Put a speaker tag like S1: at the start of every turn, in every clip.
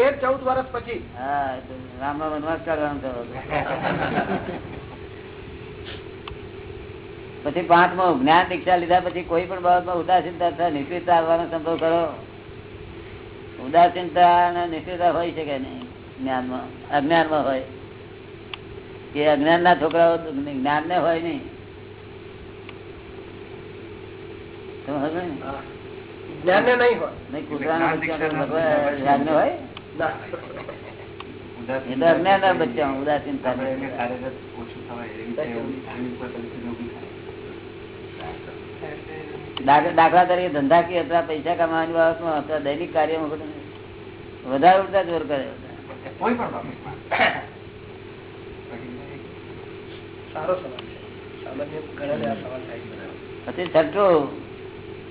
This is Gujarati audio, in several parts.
S1: તેર ચૌદ વર્ષ પછી.
S2: હા રામનો વનવાસ કાઢવાનો થયો પછી પાંચમો જ્ઞાન દીક્ષા લીધા પછી કોઈ પણ બાબતમાં ઉદાસીનતા નિશ્ચિતતા આવવાનો સંભવ કરો. ઉદાસીનતા અને નિશ્ચિતતા હોય શકે નહીં? જ્ઞાનમાં અજ્ઞાનમાં હોય. કે અજ્ઞાન ના છોકરાઓ જ્ઞાન ને હોય નહીં.
S1: જ્ઞાન ને? નહીં હોય.
S2: નહીં જ્ઞાનને હોય? દાખલા તરીકે ધંધાકીય અથવા પૈસા કમાવાની બાબતમાં અથવા દૈનિક કાર્યમાં વધારે ઉડતા જોર કરે.
S3: કોઈ પણ
S1: સારો
S2: પછી છઠ્ઠું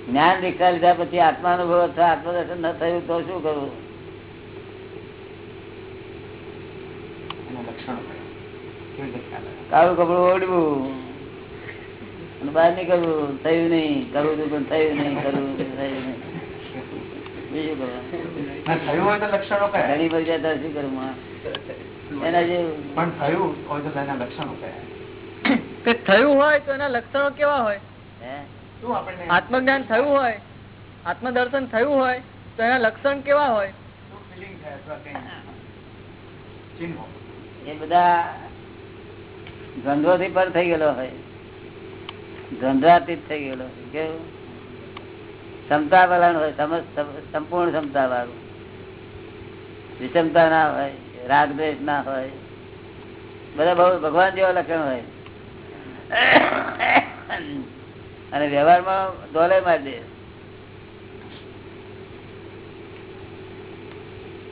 S2: જ્ઞાન દીક્ષા લીધા પછી આત્માનુભવ અથવા આત્મદર્શન ન થયું તો શું કરવું
S3: એના લક્ષણો કયા? કેવી રીતે ખ્યાલ આવે?
S2: કાળું કપડું ઓડવું અને બહાર નીકળવું. થયું નહીં. કરવું હતું પણ થયું નહીં. કરવું થયું નહીં. બીજું કરવું
S3: હોય તો લક્ષણો
S2: ઘણી બધી શું કરવું એના જેવું.
S3: પણ થયું હોય તો એના લક્ષણો કયા
S4: થયું હોય તો એના લક્ષણો કેવા હોય?
S2: હે?
S3: શું આપણને?
S4: આત્મજ્ઞાન થયું હોય આત્મદર્શન થયું હોય તો એના લક્ષણ કેવા હોય?
S3: શું થાય અથવા ચિહ્નો.
S2: એ બધા ગંધોથી પર થઈ ગયેલો હોય. ગંધાતીત થઈ ગયેલો કેવું? ક્ષમતા વલણ હોય સંપૂર્ણ ક્ષમતા વાળું વિષમતા ના હોય, રાગ દ્વેષ ના હોય. બધા બહુ ભગવાન જેવા લક્ષણ હોય. અને વ્યવહારમાં દોલે મારી દે.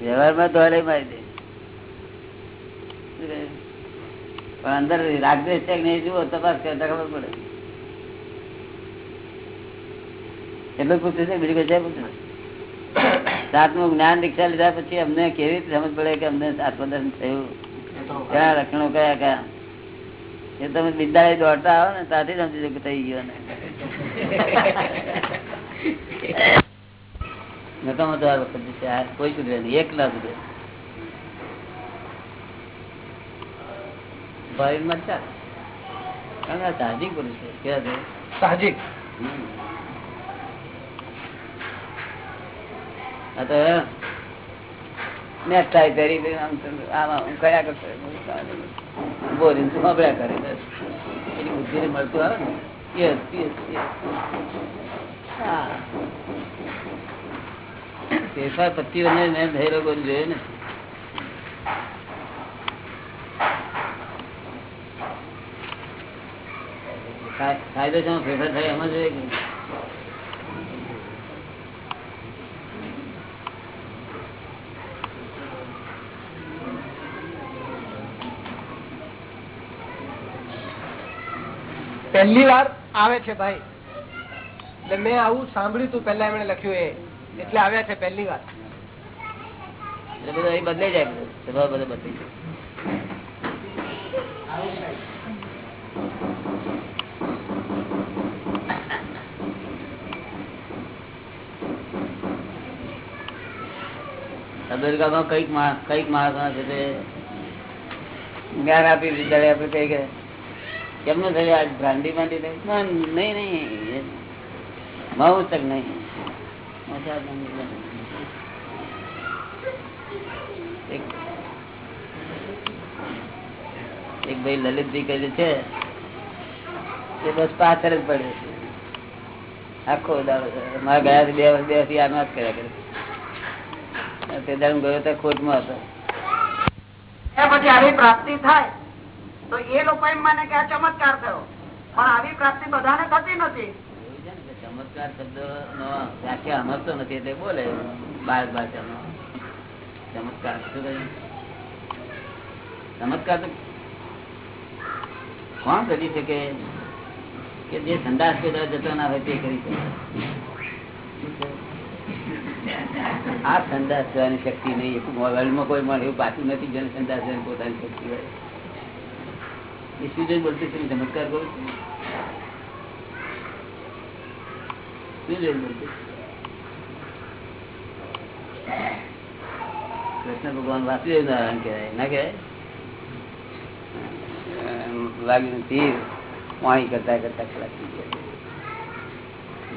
S2: વ્યવહારમાં દોલે મારી દે. પણ અંદર રાગદેશ છે નહીં જુઓ તપાસ કરતા ખબર પડે. એટલું પૂછ્યું છે? બીજું કઈ પૂછ્યું? સાતમું જ્ઞાન દીક્ષા લીધા પછી અમને કેવી સમજ પડે કે અમને આત્મદર્શન થયું? કયા લક્ષણો કયા કયા? એ તમે બિદાય દોડતા આવો ને ત્યાંથી સમજી શકો થઈ ગયો ને તો આ વખત કોઈ સુધરે નહીં એક ના ચાલ સાહજિક પુરુષ છે? કેવા છે?
S1: સાહજિક
S2: પહેરી પહેરી આમ આમ કરતો બોલીને તું સાંભળ્યા કરે. એની બુદ્ધિને મળતું આવે ને. યસ યસ હા. ફેરફાર પચીસ વર્ષ મેં થયેલો કોઈ જોયો ને. ફાયદો છે ફેરફાર થાય એમાં જોઈએ કે
S1: પહેલી વાર આવે છે ભાઈ. એટલે મેં આવું સાંભળ્યું તું પેલા એમણે લખ્યું એ. એટલે આવ્યા છે પહેલી વાર.
S2: એટલે બધું અહીં બદલાઈ જાય બધું. બદલાઈ જાય. અમેરિકામાં કંઈક માણસ કંઈક માણસો છે તે જ્ઞાન આપી દીધા આપણે કઈ કે કેમનું થયું? આજ બ્રાન્ડી માંડી થઈ ના, નહીં નહીં. માવું તક નહીં. મસાજ નહીં. એક એક ભાઈ લલિતજી કહે છે તે બસ પાછળ જ પડે છે. આખો દાડો મારા ગયા બે વર્ષ બે વર્ષથી આનો જ કર્યા કરે તે દાડો ગયો ત્યાં ખોટમાં હતો
S5: પછી આવી પ્રાપ્તિ થાય તો એ લોકો એમ માને કે આ ચમત્કાર થયો. પણ આવી પ્રાપ્તિ બધાને થતી નથી.
S2: ચમત્કાર શબ્દ નો વ્યાખ્યા સમજતો નથી એટલે બોલે બાળ ભાષાનો. ચમત્કાર શું ચમત્કાર તો કોણ કરી શકે? કે જે સંદાસ પેદા જતો ના હોય તે કરી શકે? આ સંદાસ થવાની શક્તિ નહીં વર્લ્ડમાં કોઈ મળે એવું બાકી નથી, જેને સંદાસ થવાની પોતાની શક્તિ હોય. જોઈ બોલતું છે ચમત્કાર કરું કૃષ્ણ ભગવાન વાસુદેવ નારાયણ કહેવાય, ના કહેવાય? લાગ્યું તીર પાણી કરતા કરતા ખરાબ થઈ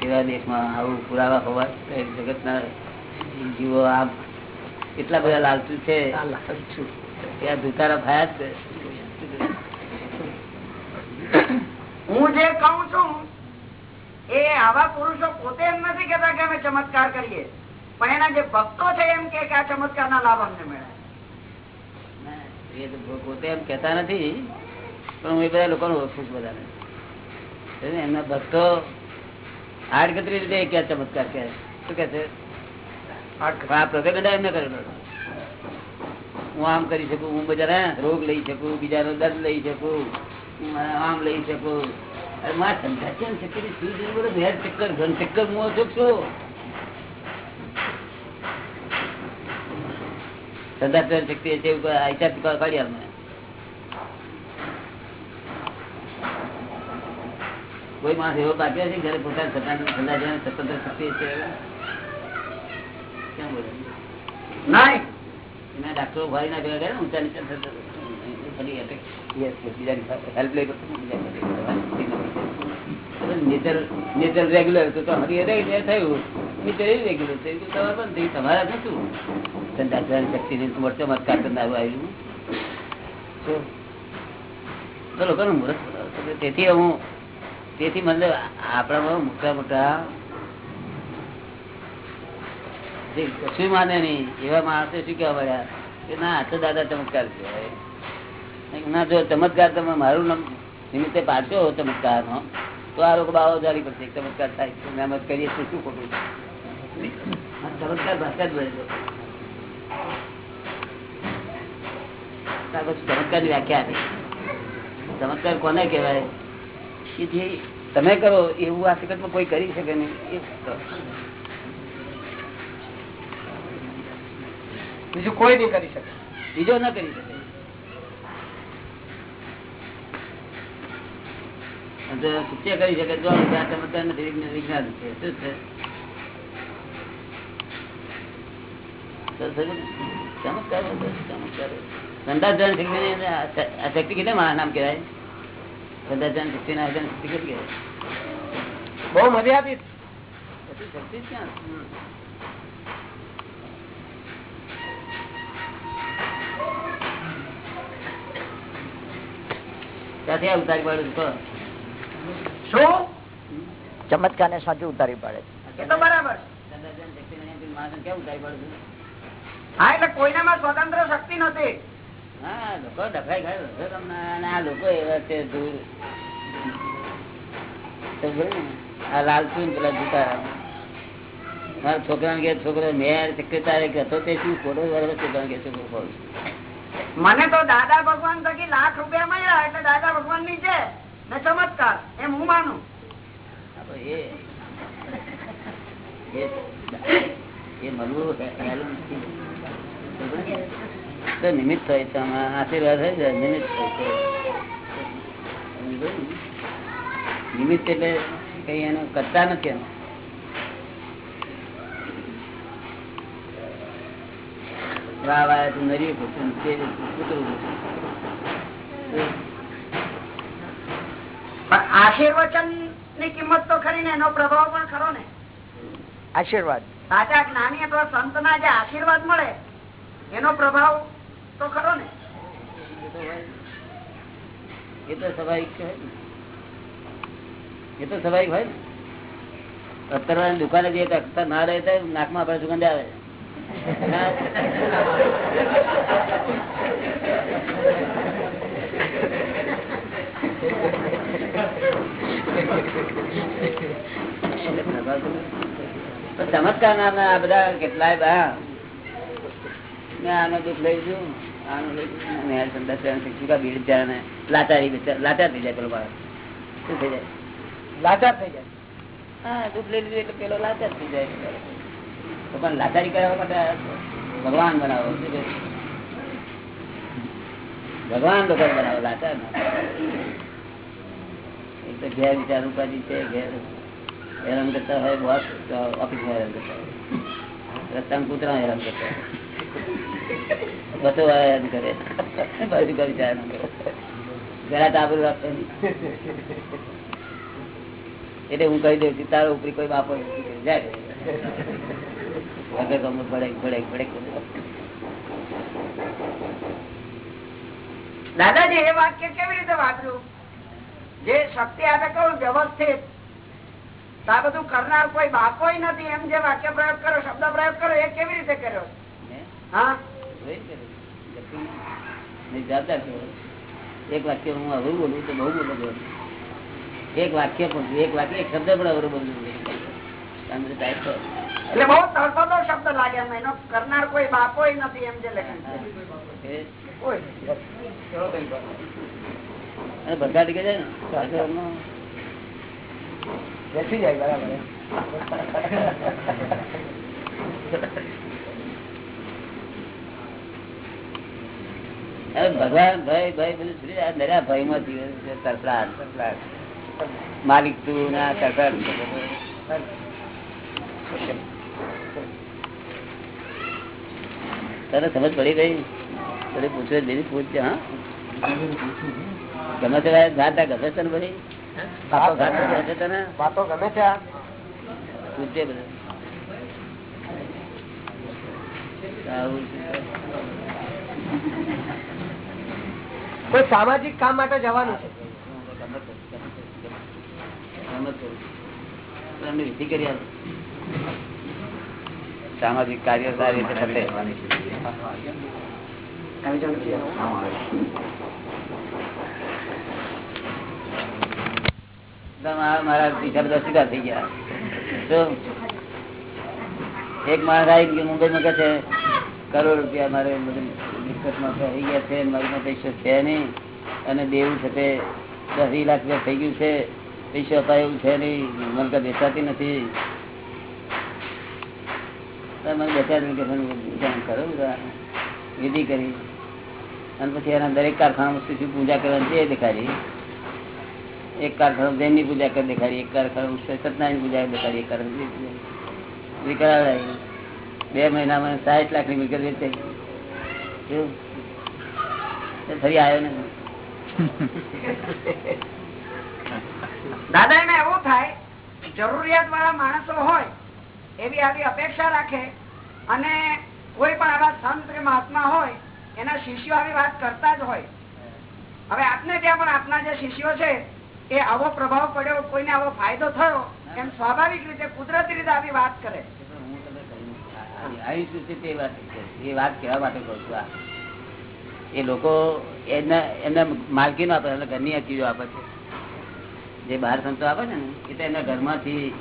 S2: ગયા દેશમાં આવું પુરાવા હોવા જગતના જીવો આ એટલા બધા લાલચુ છે. ત્યાં ધુતારા થયા જ
S5: હું જે કઉ છું એ આવા પુરુષો પોતે એમ નથી કેતા કે અમે ચમત્કાર કરીએ. પણ એના જે ભક્તો છે એમ કે કે આ ચમત્કાર ના લાભ અમને મળે
S2: ના, એ તો પોતે એમ કેતા નથી પણ હું એ બધા લોકો ઓળખું છું બધાને. એમના ભક્તો આડકતરી રીતે ક્યાં ચમત્કાર કહે શું કે છે? હું આમ કરી શકું, હું બધા રોગ લઈ શકું, બીજાનો દર્દ લઈ શકું આમ લઈ શકું. અરે મારા સમજાય છે ચક્કર, ઘન ચક્કર, હું છું. કોઈ માણસ એવો બાકી છે જયારે પોતાના સત્તા સ્વતંત્ર શક્તિ છે કરે નેચર રેગ્યુલર તો હરી થયું. નેચર એ રેગ્યુલર થયું. તમારે પણ થયું. તમારા તો શું ધંધા શક્તિ ને વર્ષો મત કાતર કરનારું આવ્યું ચલો લોકોનું મુહૂર્ત તેથી હું, તેથી મતલબ આપણામાં મોટા મોટા જે કશું માને નહીં. એવા માણસો શું કહેવા મળ્યા કે ના, આ દાદા ચમત્કાર કહેવાય. ના, જો ચમત્કાર તમે મારું નામ નિમિત્તે પાડશો ચમત્કાર નો તો આ લોકો બાવો જારી પડશે ચમત્કાર થાય જ કરીએ તો શું ખોટું? ચમત્કાર ભાષા જ બને ચમત્કાર વ્યાખ્યા આપી. ચમત્કાર કોને કહેવાય? કે જે તમે કરો, એવું આ જગતમાં કોઈ કરી શકે નહીં એ કરો.
S1: બીજું કોઈ નહીં કરી શકે.
S2: બીજો ના કરી શકે. સત્ય કરી શકે તો ચમત્કાર નથી વિજ્ઞાન વિજ્ઞાન છે. શું છે? તો સમજો ને? ચમત્કાર ચમત્કાર સંદાસન શક્તિ ની આ શક્તિ કેટલા મારા નામ કહેવાય? સંદાસન શક્તિ ના શક્તિ કેટલી કહેવાય?
S1: બહુ મર્યાદિત
S2: શક્તિ ક્યાં? ક્યાંથી આ ઉતારી પાડું છું કહો?
S5: શું
S6: ચમત્કાર ને સાચું ઉતારી પાડે છે
S5: બરાબર? હા એટલે કોઈનામાં સ્વતંત્ર શક્તિ નથી
S2: હા લોકો ડખાઈ ખાય તમને આ લોકો એવા છે દૂર તો બોલે ને, આ લાલચુ પેલા જૂતા મારા છોકરાને કે છોકરો મેં તારે કહેતો તે શું ખોટો બરાબર છોકરાને કે છોકરો ખોટો.
S5: મને તો દાદા ભગવાન થકી લાખ રૂપિયા મળ્યા એટલે દાદા ભગવાનની છે ને ચમત્કાર, એમ હું માનું.
S2: નિમિત્ત હોય છે આશીર્વાદ હોય છે, નિમિત્ત? નિમિત્ત એટલે કઈ એનું કરતા નથી એનું વાહ વાહ તું નરી પૂછું તે કૂતરું પૂછું.
S5: પણ આશીર્વચનની કિંમત તો ખરી ને એનો પ્રભાવ પણ ખરો ને.
S6: આશીર્વાદ.
S5: સાચા જ્ઞાની અથવા સંત ના જે આશીર્વાદ મળે એનો પ્રભાવ તો ખરો ને.
S2: એ તો સ્વાભાવિક છે એ તો સ્વાભાવિક હોય ને. અત્તરવાની દુકાને જઈએ તો અત્તર ના રહે તો નાકમાં આપણે સુગંધ આવે. ચમત્કાર નામના આ બધા કેટલાય બા? મેં આનો દુઃખ લઈ છું આનું લઈ મેં સંદાસ લેવાનું શીખ્યું કે બીડ લાચારી લાચાર થઈ જાય પેલો માણસ. શું થઈ જાય?
S1: લાચાર થઈ જાય.
S2: હા દુઃખ લઈ લીધું એટલે પેલો લાચાર થઈ જાય. તો પણ લાચારી કરવા માટે ભગવાન બનાવો? ભગવાન લોકો બનાવો, લાચાર ઘેર વિચાર ઉપાધિ છે, ઘેર હેરાન કરતા હોય બોસ ઓફિસમાં હેરાન કરતા હોય. રસ્તામાં કૂતરા હેરાન કરતા હોય. બસો વાર કરે. બાજુ કરી જાય ન કરે. જરા તાબરું રાખે નહીં. એટલે હું કહી દઉં તારો ઉપરી કોઈ બાપો જાય વગર ગમે ભડક ભડક ભડક
S5: દાદાજી એ વાક્ય કેવી રીતે વાપર્યું જે શક્તિ આપે કહું વ્યવસ્થિત. આ બધું કરનાર કોઈ બાપો નથી એમ જે વાક્ય પ્રયોગ કર્યો શબ્દ પ્રયોગ કર્યો એ કેવી રીતે કર્યો? હા.
S2: એક વાક્ય હું અવરું બોલું તો બહુ બોલું બોલું. એક વાક્ય પણ એક વાક્ય એક શબ્દ પણ અવરું બોલું ટાઈપ.
S5: એટલે બહુ તળપદો શબ્દ લાગે એમ. એનો કરનાર કોઈ બાપો નથી એમ જે લખન છે.
S2: એ
S5: કોઈ
S2: અને બધા ટીકે છે ને?
S1: બેસી જાય બરાબર.
S2: ભગવાન ભાઈ ભાઈ બધું છોડી દરિયા ભયમાં જીવે છે તરફડાટ. માલિક તું ના તરફડાટ. તને સમજ પડી ગઈ? તને પૂછવે દીદી પૂછજે હા? ગમે તે ગાતા ગમે તને બધી
S1: વાતો
S2: ગાતા ગમે છે તને?
S1: વાતો ગમે છે
S2: પૂછજે બધું. છે.
S1: કોઈ સામાજિક કામ માટે જવાનું છે?
S2: વિધિ કરી આપો. સામાજિક કાર્ય સારી રીતે. મારા બધા થઈ ગયા. એક માણસ કરોડ રૂપિયા મારે થઈ ગયા છે, મારી પાસે છે નહીં. અને દેવું છે તે દસ લાખ રૂપિયા થઈ ગયું છે. પૈસો અપાય એવું છે નહીં. મલકત વેચાતી નથી. મને મને ધ્યાન કરો વિધિ કરી. અને પછી એના દરેક કારખાનામાં શું શું પૂજા કરવાની તે દેખાડી. એક કારખાના જૈનની પૂજા કરી દેખાડી, એક કારખાના સત્યનારાયણ પૂજા દેખાડી, એક કારખાના બે મહિનામાં સાઠ લાખની મિલકત વેચે ફરી આવ્યો ને.
S5: દાદા એમાં એવું થાય જરૂરિયાત વાળા માણસો હોય એવી આવી અપેક્ષા રાખે. અને કોઈ પણ આવા સંત કે મહાત્મા હોય, એના શિષ્યો આવી વાત કરતા જ હોય. હવે આપને ત્યાં પણ આપના જે શિષ્યો છે, એ આવો પ્રભાવ પડ્યો, કોઈને આવો ફાયદો થયો, એમ સ્વાભાવિક રીતે કુદરતી રીતે આવી વાત કરે.
S2: એ વાત કહેવા માટે કહું છું એ લોકો એના એમના માલકીનો આપે, એટલે ઘરની ચીજો આપે છે. જે બહાર સંતો આપે છે ને, એ તો એના ઘરમાંથી,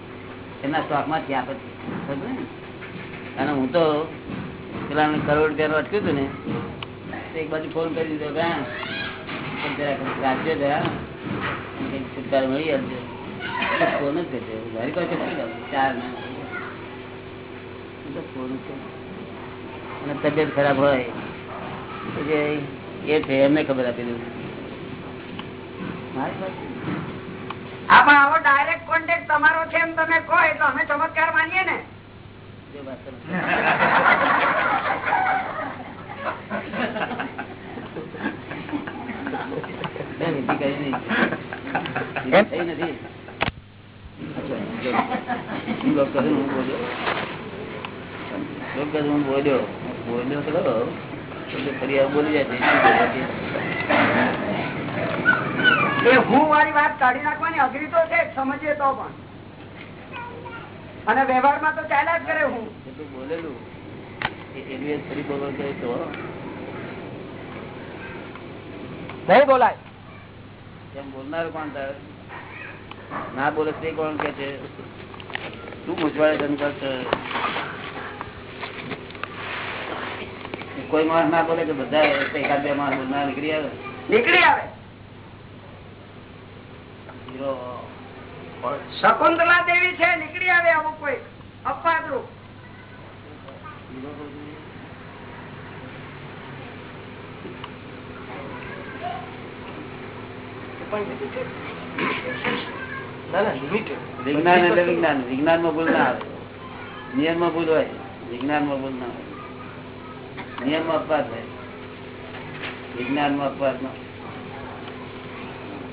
S2: એના સ્ટોકમાંથી આપે છે? અને હું તો પેલા કરોડ રૂપિયા અટક્યું હતું ને એક બાજુ ફોન કરી દીધો રાખજો છુટકારો મળી આવજો ફોન જ કરજો ઘરે પાસે ચાર તો ફોન અને તબિયત ખરાબ હોય એ છે, એમને ખબર આપી દઉં મારી પાસે
S5: આ પણ આવો ડાયરેક્ટ કોન્ટેક્ટ તમારો છે એમ તમે કહો એટલે અમે ચમત્કાર માનીએ ને.
S2: બોલ્યો. બોલ્યો? ખરો. ફરી આવું બોલી જાય છે.
S5: એ હું વાળી વાત કાઢી નાખવાની અઘરી તો છે સમજીએ તો પણ. અને વ્યવહારમાં તો ચાલ્યા જ કરે હું.
S2: બોલેલું.
S1: નહીં બોલાય.
S2: એમ બોલનાર કોણ તારે? ના બોલે તે કોણ કે છે? શું શંકર છે કોઈ માણસ ના બોલે કે બધા એકાદ બે માણસ બોલનાર નીકળી આવે?
S5: નીકળી આવે. શકુંતલા દેવી છે નીકળી આવે અમુક કોઈ. અપવાદરૂપ.
S2: હીરો કોઈ નહીં.
S1: ના ના લિમિટેડ
S2: વિજ્ઞાન એટલે વિજ્ઞાન વિજ્ઞાન. માં ભૂલ ના આવે. નિયમમાં ભૂલ હોય. વિજ્ઞાનમાં ભૂલ ના હોય. નિયમ અપવાદ હોય. વિજ્ઞાનમાં અપવાદ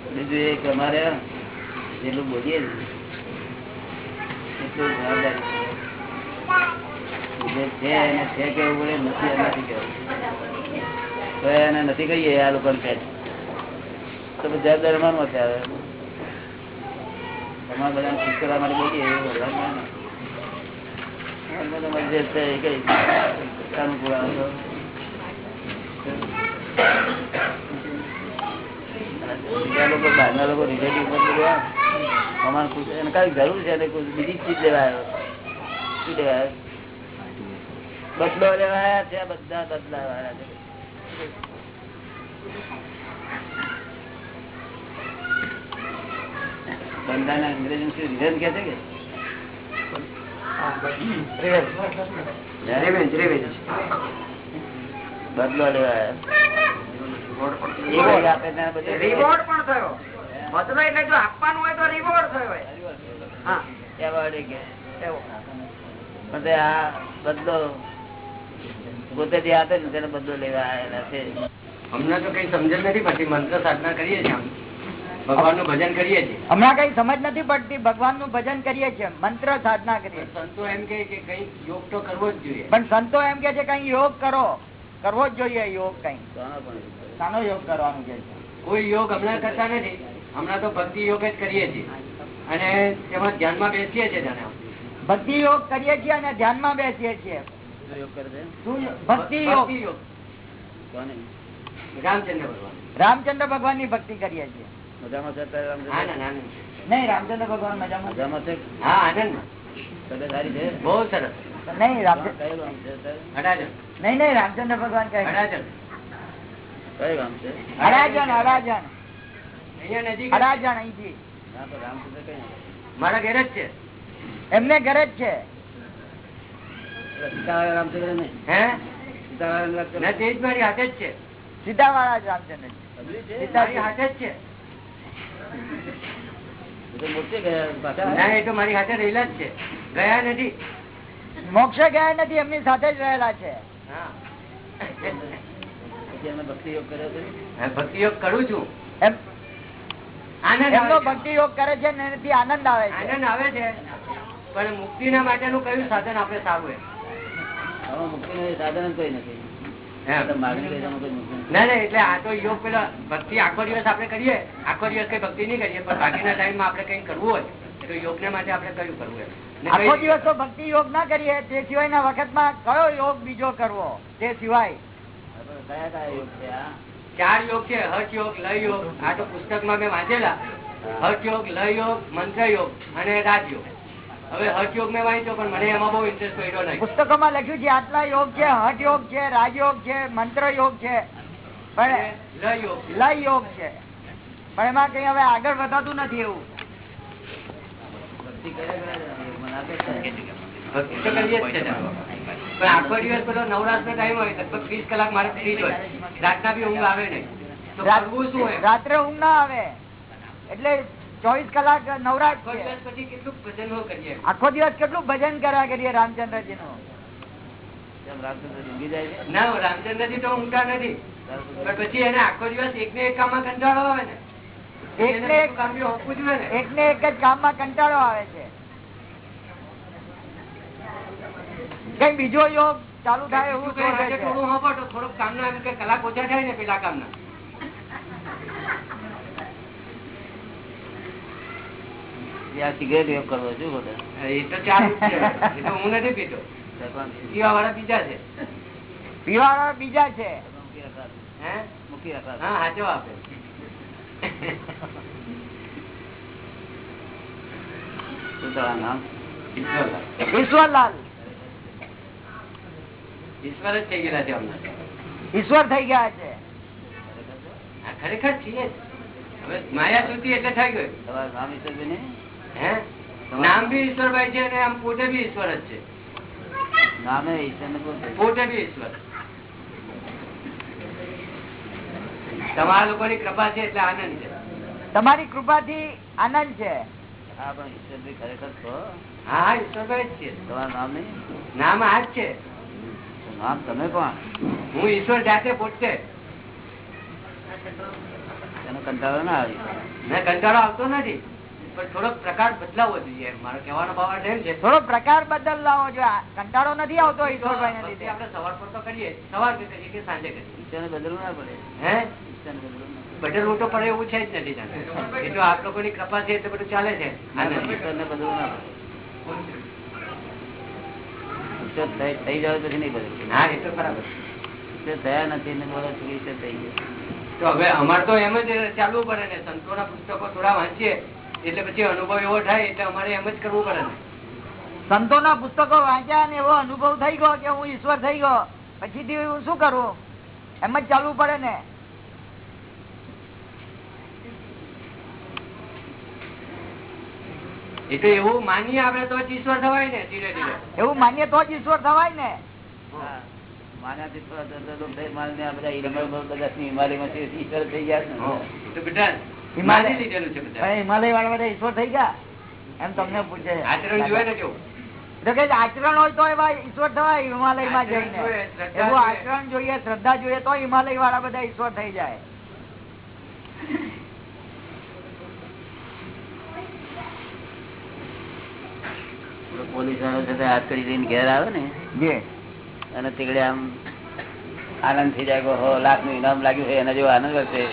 S2: બીજું એક અમારે જેટલું બોલીએ એટલું જવાબદારી નથી કહીએ આ લોકો ને તો પછી જવાબદારી છે આવે. તમારે બધાને ખુશ કરવા માટે બોલીએ, એવું વધારે ના ને. આ બધા મારી જે છે કઈ અનુકૂળ આવે બીજા લોકો બહારના લોકો રિલેટિવ એને કઈ જરૂર છે બીજી ચીજ લેવા આવ્યો શું લેવાયા. બદલા બંધાના અંગ્રેજી શું રિઝન કે છે કે બદલો લેવા આવ્યા એ આપે ત્યાં બધે
S5: રિવોર્ડ પણ થયો. બદલો એટલે જો આપવાનું હોય તો રિવોર્ડ થયો હા.
S2: એવોર્ડ એ કે પણ તે આ બદલો પોતે જે આપે ને તેને બદલો લેવા આવેલા છે.
S1: હમણાં તો કઈ સમજણ નથી પડતી. મંત્ર સાધના કરીએ છીએ ભગવાનનું ભજન કરીએ છીએ.
S6: હમણાં કઈ સમજ નથી પડતી. ભગવાનનું ભજન કરીએ છીએ. મંત્ર સાધના કરીએ
S1: સંતો એમ કે કે કઈ યોગ તો કરવો જ જોઈએ.
S6: પણ સંતો એમ કે છે કઈ યોગ કરો. કરવો જ જોઈએ યોગ કઈ. શાનો યોગ કરવાનું કે છે?
S1: કોઈ યોગ હમણાં કરતા નથી. હમણાં તો ભક્તિ યોગ જ કરીએ છીએ. અને તેમાં ધ્યાનમાં બેસીએ છીએ
S6: ભક્તિ યોગ કરીએ છીએ અને ધ્યાનમાં બેસીએ છીએ? ભક્તિ યોગ.
S1: રામચંદ્ર ભગવાન.
S6: રામચંદ્ર ભગવાનની ભક્તિ કરીએ છીએ.
S2: મજામાં છે રામચંદ્ર?
S1: ના ના
S6: નહીં રામચંદ્ર ભગવાન મજામાં
S2: મજામાં છે?
S1: હા આનંદ
S2: તબિયત સારી છે?
S1: બહુ સરસ.
S6: નહીં રામ
S2: કયું ગામ છે
S6: નહીં નહીં રામચંદ્ર ભગવાન કહે
S1: મારા ઘેર જ છે.
S6: એમને ઘરે જ છે.
S2: રામચંદ્ર નહીં.
S1: હે?
S2: સીતાવાળા રામચંદ્ર
S1: ના તે જ મારી હાથે જ છે.
S6: જ રામચંદ્ર
S1: જ છે. મારી રહેલા જ છે. ગયા નથી.
S6: મોક્ષ ગયા નથી એમની સાથે જ રહેલા છે.
S2: ભક્તિ યોગ કર્યો છે?
S1: ભક્તિ યોગ કરું છું.
S6: એમનો ભક્તિ યોગ કરે છે એનાથી આનંદ આવે છે.
S1: આનંદ આવે છે. પણ મુક્તિના માટેનું કયું સાધન આપણે સારું એમ?
S2: આમાં મુક્તિનું સાધન કઈ નથી.
S1: એમ.
S2: તો માગણી કરી કોઈ મુક્તિ નથી.
S1: ના ના એટલે આ તો યોગ પેલા ભક્તિ આખો દિવસ આપણે કરીએ. આખો દિવસ કઈ ભક્તિ નહીં કરીએ પણ બાકીના ટાઈમમાં આપણે કઈ કરવું હોય તો યોગને માટે આપણે કયું કરવું
S6: આખો દિવસ તો ભક્તિ યોગ ના કરીએ તે સિવાયના વખતમાં કયો યોગ બીજો કરવો? તે સિવાય.
S2: કયા કયા યોગ છે આ?
S1: ચાર યોગ છે હઠ યોગ લય યોગ. આ તો પુસ્તકમાં મેં વાંચેલા. હઠ યોગ લય યોગ મંત્ર યોગ અને રાજયોગ હવે હઠ યોગ મેં વાંચ્યો પણ મને એમાં બહુ ઇન્ટરેસ્ટ પડ્યો નહીં.
S6: પુસ્તકોમાં લખ્યું છે આટલા યોગ છે હઠ યોગ છે રાજયોગ છે મંત્ર યોગ છે. પણ
S1: લય યોગ
S6: લય યોગ છે. પણ એમાં કઈ હવે આગળ વધાતું નથી એવું.
S2: ભક્તિ કર્યા
S1: જ. પણ આખો દિવસ પેલો નવરાશ નો ટાઈમ હોય લગભગ વીસ કલાક મારે ફ્રી જ હોય. રાતના બી ઊંઘ આવે નહીં. તો કરવું શું હોય?
S6: રાત્રે ઊંઘ ના આવે. એટલે ચોવીસ કલાક
S1: દિવસ પછી કેટલું ભજન કરીએ?
S6: આખો દિવસ કેટલું ભજન કર્યા કરીએ રામચંદ્રજી નું
S1: ના રામચંદ્રજી તો ઊંઘતા નથી. પણ પછી એને આખો દિવસ એક ને એક કામમાં કંટાળો આવે ને.
S6: એક ને એક
S1: બીજું કામ બી હોપવું જોઈએ ને.
S6: એક ને એક જ કામમાં કંટાળો આવે છે. કઈ બીજો યોગ ચાલુ થાય એવું
S1: કઈ
S6: છે.
S1: થોડું હોપો તો થોડુંક કામના એમ કે કલાક ઓછા થાય ને પેલા કામના.
S2: સિગરેટ યોગ કરવો શું
S1: એ તો ચાલુ એ તો હું નથી પીતો. પીવા વાળા બીજા છે.
S6: પીવાવાળા બીજા છે.
S2: મૂકી રાખવા
S1: હે? હાચો આપે.
S2: શું તારા નામ?
S1: ઈશ્વરલાલ.
S6: ઈશ્વરલાલ.
S1: ઈશ્વર જ થઈ ગયેલા છે
S6: ઈશ્વર થઈ ગયા છે.
S1: ખરેખર છીએ હવે માયા સુધી એટલે થઈ ગયું
S2: તમારું નામ ઈશ્વરભાઈ
S1: હે? નામ બી ઈશ્વરભાઈ છે અને આમ પોતે બી ઈશ્વર જ છે.
S2: નામે ઈશ્વર પોતે.
S1: બી ઈશ્વર. તમારા લોકોની કૃપા છે એટલે આનંદ છે.
S6: તમારી કૃપાથી આનંદ છે.
S2: હા પણ ઈશ્વરભાઈ ખરેખર છો
S1: હા હા ઈશ્વરભાઈ જ છે.
S2: તમારું નામ નહીં?
S1: નામ આ જ છે.
S2: નામ તમે કોણ?
S1: હું ઈશ્વર જાતે પોતે.
S2: એનો કંટાળો ના આવી.
S1: મેં કંટાળો આવતો નથી પણ પ્રકાર બદલાવો જોઈએ. મારો કહેવાનો ભાવ એમ છે
S6: થોડો પ્રકાર બદલાવો જોઈએ કંટાળો નથી આવતો ઈશ્વરભાઈ ને લીધે.
S1: આપણે સવાર પર તો કરીએ. સવાર કરીએ કે સાંજે કરીએ?
S2: ઈશ્વરને બદલવું ના પડે.
S1: હે?
S2: ઈશ્વરને બદલવું
S1: બદલવું તો પડે એવું છે જ નથી. એ તો આપ લોકોની કૃપા છે એટલે બધું ચાલે છે.
S2: ઈશ્વરને બદલવું ના પડે. ઈશ્વર થઈ- જાવ પછી નહીં બદલવું
S1: હા એ તો બરાબર
S2: થયા નથી ને બોલો થઈ ગયા.
S1: તો હવે અમારે તો એમ જ ચાલવું પડે ને. સંતોના પુસ્તકો થોડા વાંચીએ એટલે પછી અનુભવ એવો થાય એટલે અમારે એમ જ કરવું પડે ને.
S6: સંતોના પુસ્તકો વાંચ્યા ને એવો અનુભવ થઈ ગયો કે હું ઈશ્વર થઈ ગયો. પછીથી હું શું કરું? એમ જ ચાલવું પડે ને.
S1: એ તો એવું માનીએ આપડે તો જ ઈશ્વર થવાય ને ધીરે ધીરે.
S6: એવું માનીએ તો જ ઈશ્વર થવાય ને.
S2: હિમાલય
S6: વાળા બધા ઈશ્વર થઈ ગયા? એમ તમને પૂછે.
S1: આચરણ જોયે ને કેવું?
S6: આચરણ હોય તો એવા ઈશ્વર થવાય હિમાલયમાં જઈને. એવું આચરણ જોઈએ શ્રદ્ધા જોઈએ તો હિમાલય વાળા બધા ઈશ્વર થઈ જાય.
S2: પોલીસ વાળો સાથે હાથ કરી દઈને ઘેર આવે ને
S6: જે.
S2: અને તીકડે આમ આનંદ થઈ જાય હો લાખનું ઇનામ લાગ્યું છે એના જેવો આનંદ ના છે.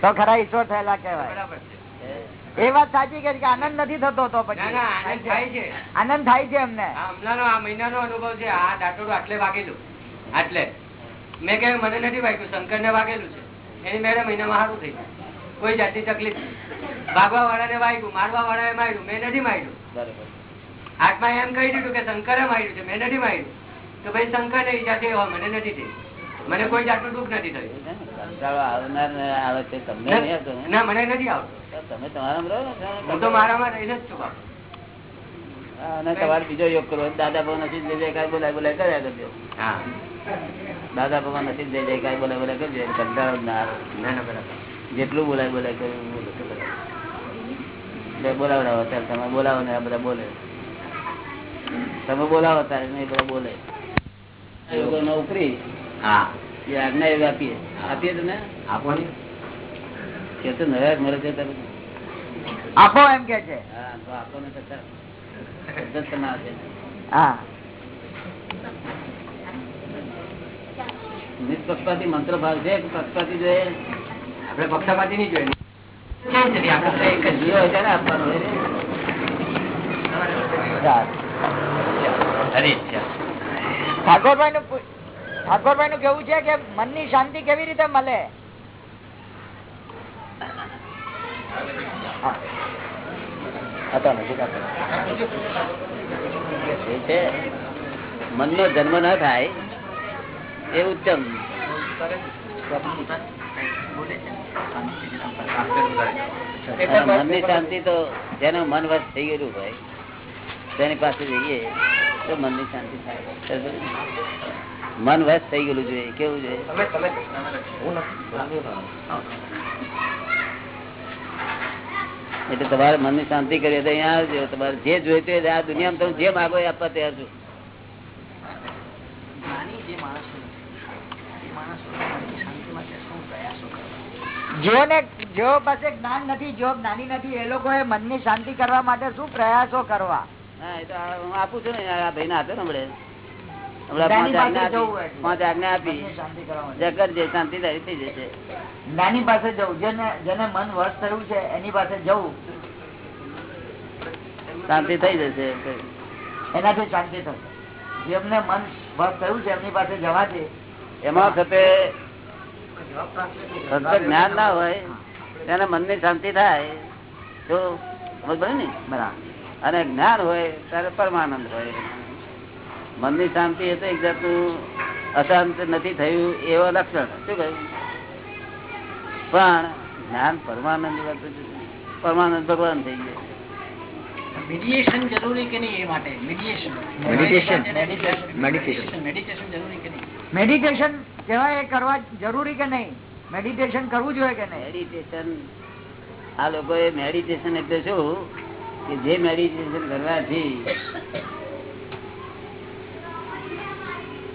S6: તો ખરા ઈશ્વર થયેલા કહેવાય.
S1: બરાબર છે.
S2: હે?
S6: એ વાત સાચી કે આનંદ નથી થતો તો
S1: ના
S6: પછી
S1: આનંદ થાય છે.
S6: આનંદ થાય છે અમને
S1: આ હમણાંનો આ મહિનાનો અનુભવ છે. આ દાટોડું આટલે વાગેલું. આટલે. મેં કહ્યું મને નથી વાગ્યું. શંકર ને વાગેલું છે. એની મેરે મહિનામાં સારું થઈ ગયું કોઈ જાતની તકલીફ ભાગવા વાળા ને વાગ્યું મારવા વાળાએ માર્યું મેં નથી માર્યું. આત્મા એમ કહી દીધું કે શંકરે માર્યું છે મેં નથી માર્યું. તો ભાઈ શંકર ને ઈજા થઈ હોય મને નથી થઈ. મને કોઈ જાતનું દુઃખ નથી થયું.
S2: આવે છે તમને ને?
S1: મને નથી આવતું.
S2: તમે
S1: હું તો મારામાં રહીને જ છું બાપુ.
S2: અને બીજો યોગ કરવો દાદા ભગવાન નથી જાય જયકાર બોલાય બોલાય કર્યા કરજો.
S1: હા.
S2: દાદા ભગવાન નથી જય જયકાર બોલાય બોલાય કરજો. કંટાળો ના
S1: ના બરાબર.
S2: જેટલું બોલાય બોલાય કરવું બોલો બોલાવડાવો અત્યારે તમે બોલાવો ને આ બધા બોલે. તમે બોલાવો તારે નહીં બધા બોલે. લોકો
S1: હા.
S2: એ આજ્ઞા એવી આપીએ. આપીએ તમે
S1: આપો
S2: કે તો નરાજ મળે છે તમે
S6: આપો એમ કે છે.
S2: હા તો આપો ને તો ના આપે.
S6: હા.
S2: નિષ્પક્ષપાતી મંત્ર ભાવ છે કે પક્ષપાતી જોઈએ.
S1: આપણે પક્ષપાતી નહીં જોઈએ. તો એક જ
S2: જીરો હોય ત્યારે આપવાનું? હોય ને.
S1: હરી ઈચ્છા.
S6: ઠાકોરભાઈ નું ઠાકોરભાઈ નું કેવું છે કે મનની શાંતિ કેવી રીતે મળે?
S2: મનનો જન્મ ન થાય એ ઉત્તમ. મનની શાંતિ તો જેનું મન વશ થઈ ગયેલું ભાઈ તેની પાસે જઈએ તો મનની શાંતિ થાય. મન વસ થઈ ગયેલું જોઈએ કેવું જોઈએ?
S1: તમે તમે હું નથી.
S2: એટલે તમારે મનની શાંતિ કરીએ તો અહીંયા આવજો. તમારે જે જોઈતું હોય આ દુનિયામાં તમે જે માગો એ આપવા તૈયાર છું.
S6: જેઓને જેઓ પાસે જ્ઞાન નથી જેઓ જ્ઞાની નથી એ લોકોએ મનની શાંતિ કરવા માટે શું પ્રયાસો કરવા?
S2: હા આપું છું ને આ ભાઈ ને હમણાં. હમણાં
S6: જવું
S2: આપી.
S6: મનની શાંતિ
S2: થઈ જશે.
S6: જ્ઞાની પાસે જવું. જેને જેને મન વશ થયું છે એની પાસે જવું.
S2: શાંતિ થઈ જશે
S6: એનાથી શાંતિ થશે. જેમને મન વશ થયું છે એમની પાસે જવાથી
S2: એમાં થતે સતત જ્ઞાન ના હોય તેને મનની શાંતિ થાય તો સમજ ને? અને જ્ઞાન હોય ત્યારે પરમાનંદ હોય. મનની શાંતિ એ તો એક જાતનું અશાંત નથી થયું એવો લક્ષણ. શું કહ્યું? પણ જ્ઞાન પરમાનંદ પરમાનંદ ભગવાન થઈ ગયો.
S7: મેડિટેશન જરૂરી કે નહીં એ માટે?
S6: મેડિટેશન.
S7: મેડિટેશન મેડિટેશન જરૂરી કે નહીં?
S6: મેડિટેશન કેવાય એ કરવા જરૂરી કે નહીં? મેડિટેશન કરવું જોઈએ કે નહીં?
S2: મેડિટેશન આ લોકોએ મેડિટેશન એટલે શું? કે જે મેડિટેશન કરવાથી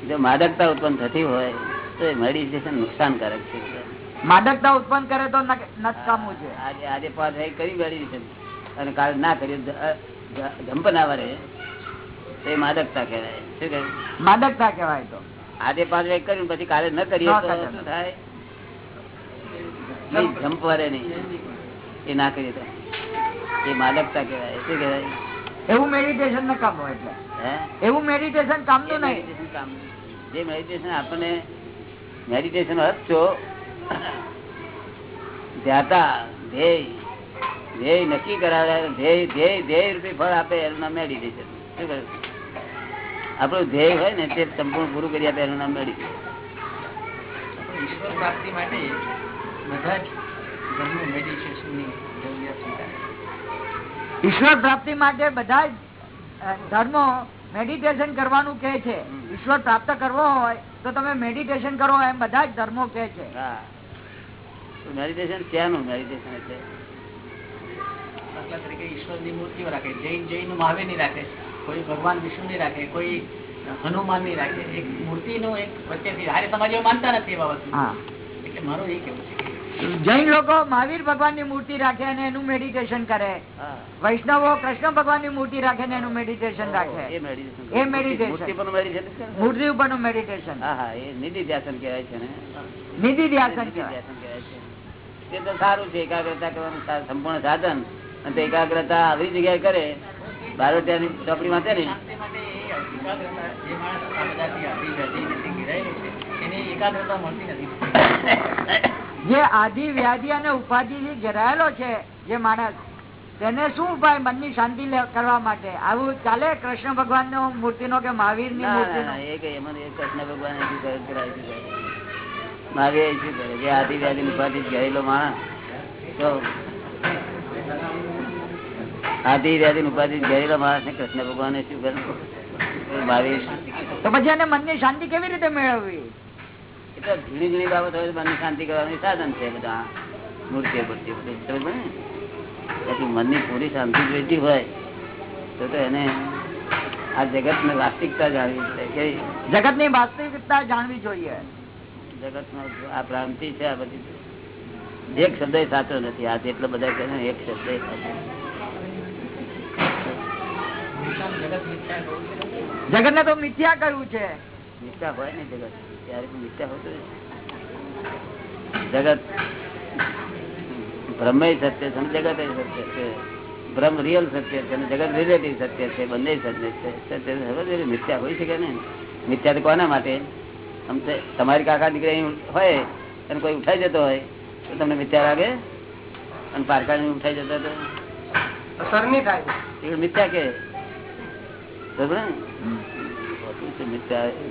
S2: જો માદકતા ઉત્પન્ન થતી હોય તો એ મેડિટેશન નુકસાનકારક છે.
S6: માદકતા ઉત્પન્ન કરે તો નકામું છે.
S2: આજે આજે પાંચ વાગે કરી મેડિટેશન અને કાલે ના કર્યું જ- જ- ના વરે તો એ માદકતા કહેવાય. શું કહેવાય?
S6: માદકતા કહેવાય તો.
S2: આજે પાંચ વાગે કર્યું પછી કાલે ન કરીએ તો થાય? નહીં, જંપ વરે નહીં. એ ના કરીએ તો. એ માદકતા કહેવાય શું કહેવાય?
S6: એવું મેડિટેશન નકામું એટલે. એવું મેડિટેશન કામનું નહીં.
S2: કામ જે મેડિટેશન આપણને મેડિટેશન હતો ધ્યાતા ધ્યેય ધ્યેય નક્કી કરાવે ધ્યેય ધ્યેય ધ્યેય રૂપે ફળ આપે એનું મેડિટેશન શું કહ્યું? આપણું ધ્યેય હોય ને તે સંપૂર્ણ પૂરું કરી આપે એનું નામ મેડિટેશન
S7: ઈશ્વર પ્રાપ્તિ માટે બધા જ ધર્મો મેડિટેશનની જરૂરિયાત
S6: ઈશ્વર પ્રાપ્તિ માટે બધા જ ધર્મો મેડિટેશન કરવાનું કે છે. ઈશ્વર પ્રાપ્ત કરવો હોય તો તમે મેડિટેશન કરો એમ બધા જ ધર્મો કે છે.
S2: હા. મેડિટેશન ક્યાંનું મેડિટેશન એટલે.
S7: દાખલા તરીકે ઈશ્વરની મૂર્તિઓ રાખે જૈન જૈન મહાવીરની રાખે કોઈ ભગવાન વિષ્ણુ ની રાખે કોઈ હનુમાનની રાખે એક મૂર્તિનું એક વચ્ચે હારે સમાજ માનતા નથી એ બાબત એટલે મારું એ કેવું છે
S6: જૈન લોકો મહાવીર ભગવાનની મૂર્તિ રાખે અને એનું મેડિટેશન કરે. વૈષ્ણવો કૃષ્ણ ભગવાનની મૂર્તિ રાખે ને એનું મેડિટેશન રાખે.
S2: એ મેડિટેશન મૂર્તિ કરે ને?
S6: મૂર્તિ મેડિટેશન
S2: નિધિ ધ્યાસન કહેવાય છે ને.
S6: નિધિ ધ્યાસન કહેવાય.
S2: છે. તે તો સારું છે એકાગ્રતા કરવાનું સંપૂર્ણ સાધન. અને એકાગ્રતા આવી જગ્યાએ કરે બારોટિયાની ચોપડી ને
S7: આધી છે નથી.
S6: જે આદિ વ્યાધિ અને ઉપાધિ થી ઘેરાયેલો છે જે માણસ તેને શું ઉપાય મનની શાંતિ લે- કરવા માટે? આવું ચાલે કૃષ્ણ ભગવાન નો મૂર્તિ નો કે
S2: મહાવીરની
S6: મૂર્તિ
S2: ના, ના, કૃષ્ણ ભગવાન. મહાવીર શું કરે? જે આદિ વ્યાધિ ઉપાધિ ઘેરેલો માણસ આદિ વ્યાધિ ઉપાધિ ઘેરેલો માણસ ને કૃષ્ણ ભગવાન શું કરે એ
S6: તો પછી એને મનની શાંતિ કેવી રીતે મેળવવી?
S2: એ તો ઝીણી બાબત હોય મનની શાંતિ કરવાનું સાધન છે બધા. મૂર્તિઓ મૂર્તિઓ ને? પછી મનની પૂરી શાંતિ જોઈતી હોય તો તો એને આ જગત ને વાસ્તવિકતા જાણવી જોઈએ કે
S6: જગતની વાસ્તવિકતા જાણવી જોઈએ.
S2: જગત આ ભ્રાંતિ છે આ બધી. એક શબ્દ સાચો નથી. આ જેટલો બધા કહે એક શબ્દ સાચો
S7: જગત
S6: ને તો મિથ્યા કહ્યું છે.
S2: મિથ્યા હોય ને જગત? ત્યારે મિથ્યા હોતું જગત બ્રહ્મ સત્ય છે જગત સત્ય છે. બ્રહ્મ રિયલ સત્ય છે અને જગત રિલેટિવ સત્ય છે. બંને સત્ય છે. સત્ય? મિથ્યા હોઈ શકે ને મિથ્યા તો કોના માટે? સમજે તમારી કાકા દીકરી હોય અને કોઈ ઉઠાઈ જતો હોય તો તમને મિથ્યા લાગે? અને પારકા ઉઠાઈ જતો હોય તો?
S1: અસર નહીં થાય.
S2: મિથ્યા કે બરોબર ને હોતું છે મિથ્યા